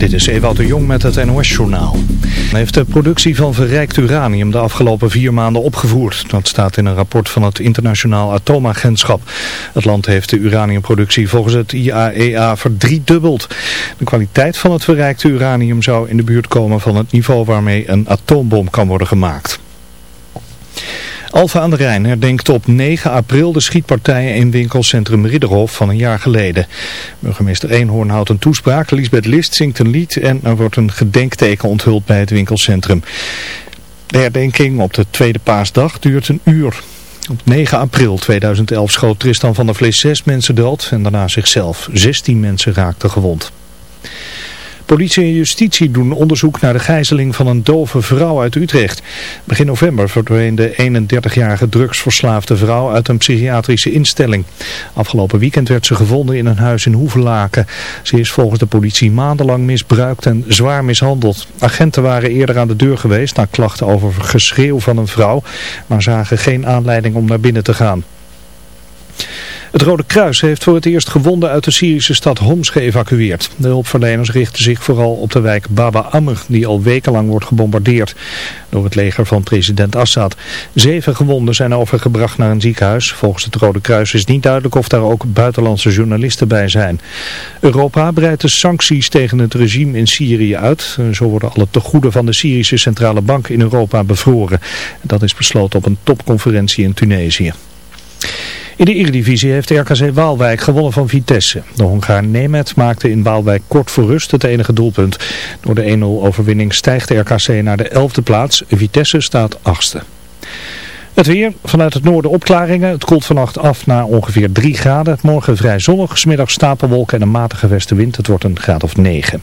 Dit is Ewout de Jong met het NOS-journaal. heeft de productie van verrijkt uranium de afgelopen vier maanden opgevoerd. Dat staat in een rapport van het Internationaal Atoomagentschap. Het land heeft de uraniumproductie volgens het IAEA e verdriedubbeld. De kwaliteit van het verrijkte uranium zou in de buurt komen van het niveau waarmee een atoombom kan worden gemaakt. Alfa aan de Rijn herdenkt op 9 april de schietpartijen in winkelcentrum Ridderhof van een jaar geleden. Burgemeester Eenhoorn houdt een toespraak, Lisbeth List zingt een lied en er wordt een gedenkteken onthuld bij het winkelcentrum. De herdenking op de tweede paasdag duurt een uur. Op 9 april 2011 schoot Tristan van der Vlees zes mensen dood en daarna zichzelf. 16 mensen raakten gewond. Politie en justitie doen onderzoek naar de gijzeling van een dove vrouw uit Utrecht. Begin november verdween de 31-jarige drugsverslaafde vrouw uit een psychiatrische instelling. Afgelopen weekend werd ze gevonden in een huis in Hoevelaken. Ze is volgens de politie maandenlang misbruikt en zwaar mishandeld. Agenten waren eerder aan de deur geweest na klachten over geschreeuw van een vrouw, maar zagen geen aanleiding om naar binnen te gaan. Het Rode Kruis heeft voor het eerst gewonden uit de Syrische stad Homs geëvacueerd. De hulpverleners richten zich vooral op de wijk Baba Amr, die al wekenlang wordt gebombardeerd door het leger van president Assad. Zeven gewonden zijn overgebracht naar een ziekenhuis. Volgens het Rode Kruis is niet duidelijk of daar ook buitenlandse journalisten bij zijn. Europa breidt de sancties tegen het regime in Syrië uit. Zo worden alle tegoeden van de Syrische Centrale Bank in Europa bevroren. Dat is besloten op een topconferentie in Tunesië. In de Eredivisie heeft RKC Waalwijk gewonnen van Vitesse. De Hongaar Nemet maakte in Waalwijk kort voor rust het enige doelpunt. Door de 1-0 overwinning stijgt de RKC naar de 11e plaats. Vitesse staat 8e. Het weer, vanuit het noorden opklaringen. Het koelt vannacht af naar ongeveer 3 graden. Morgen vrij zonnig, smiddag stapelwolken en een matige westenwind. Het wordt een graad of 9.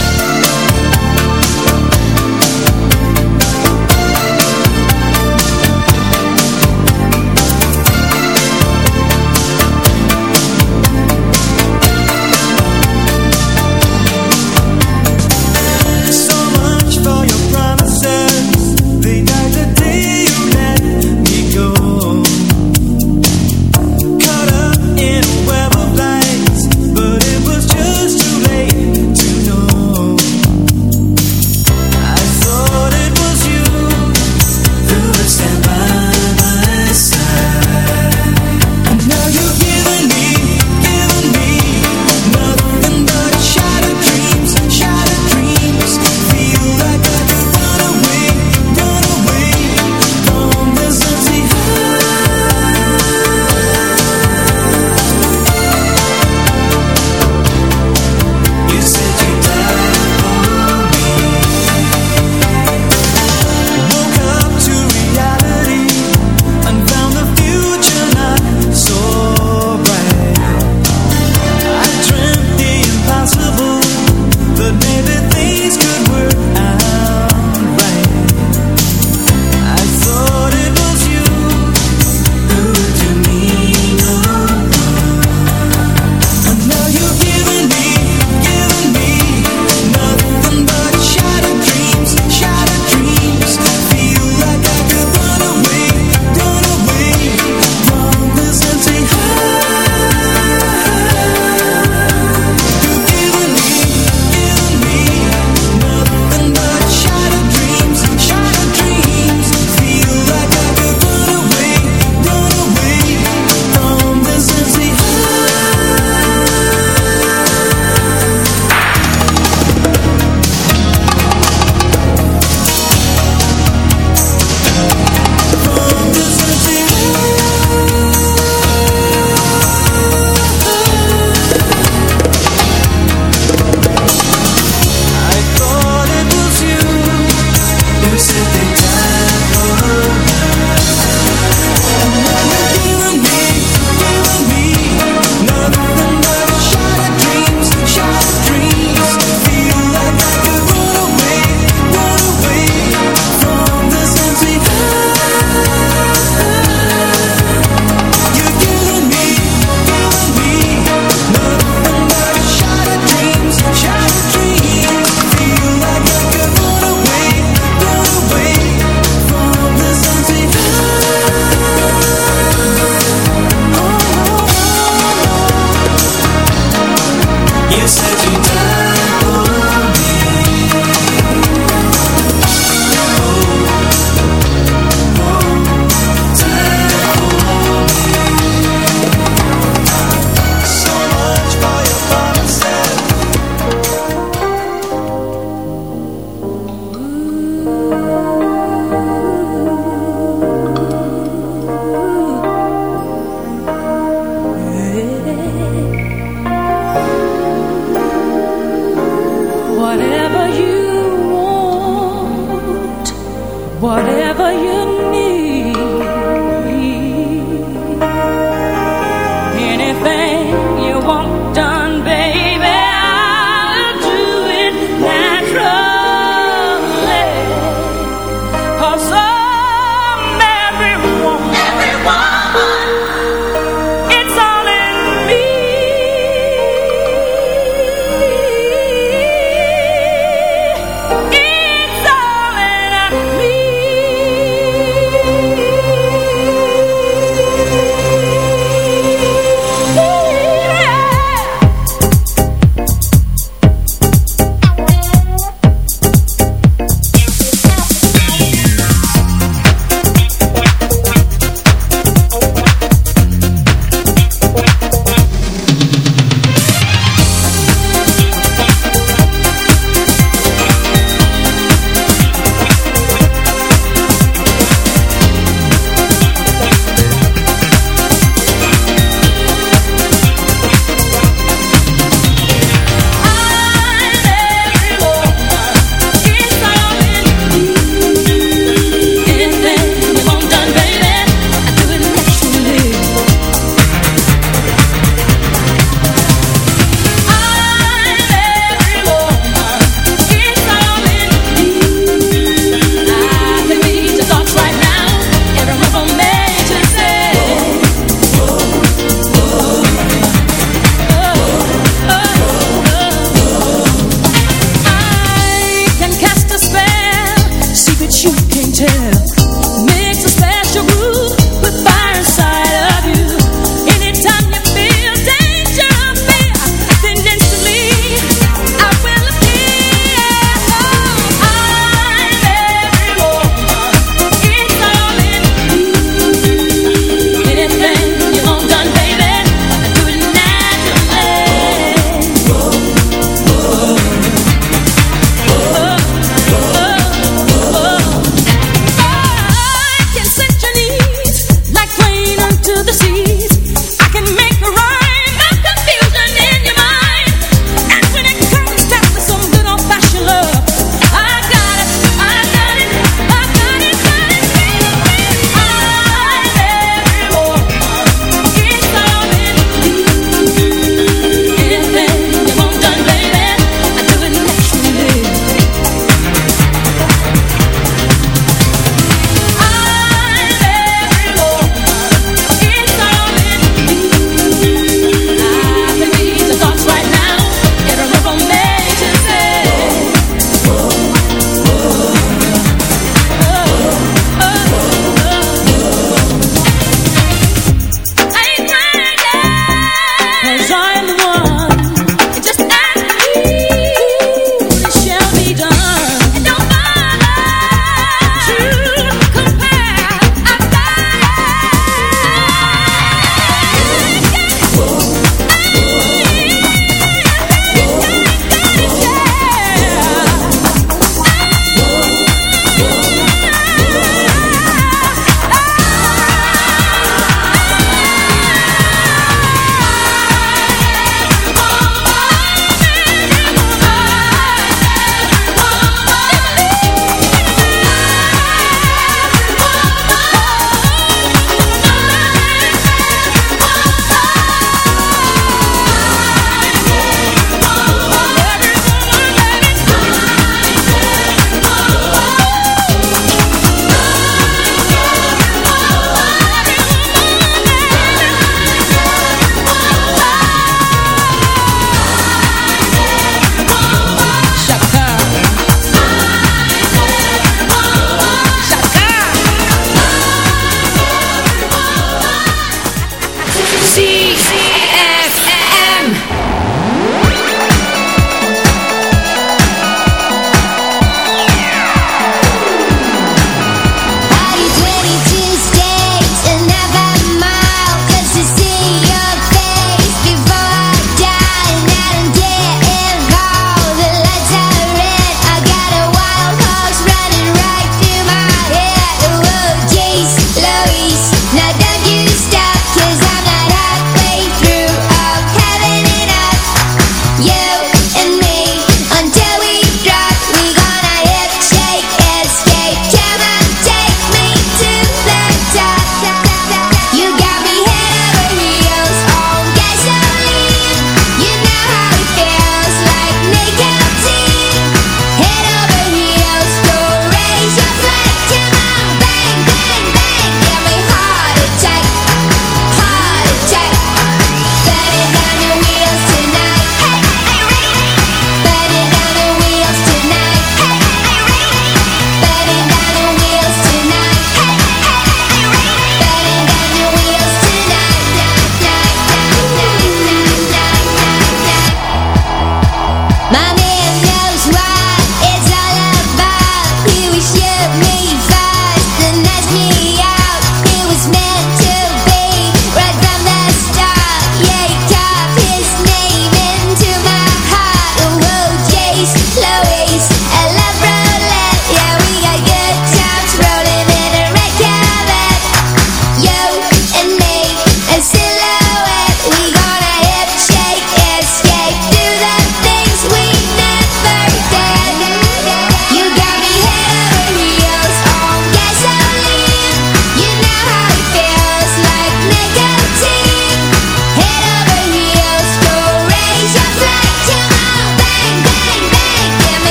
you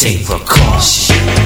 take precaution.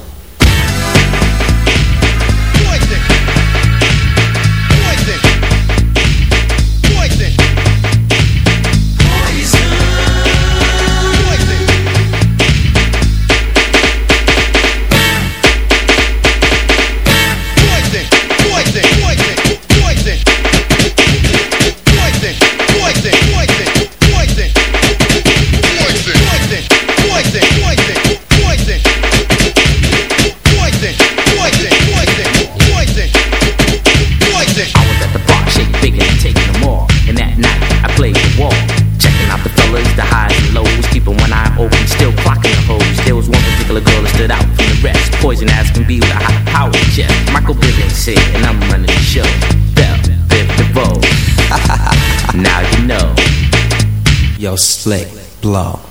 and as can be with a hot power check. Michael Bivens here, and I'm running the show. Bell, Biv DeVoe. now you know. Yo, slick, blow.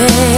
querer.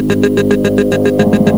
Thank you.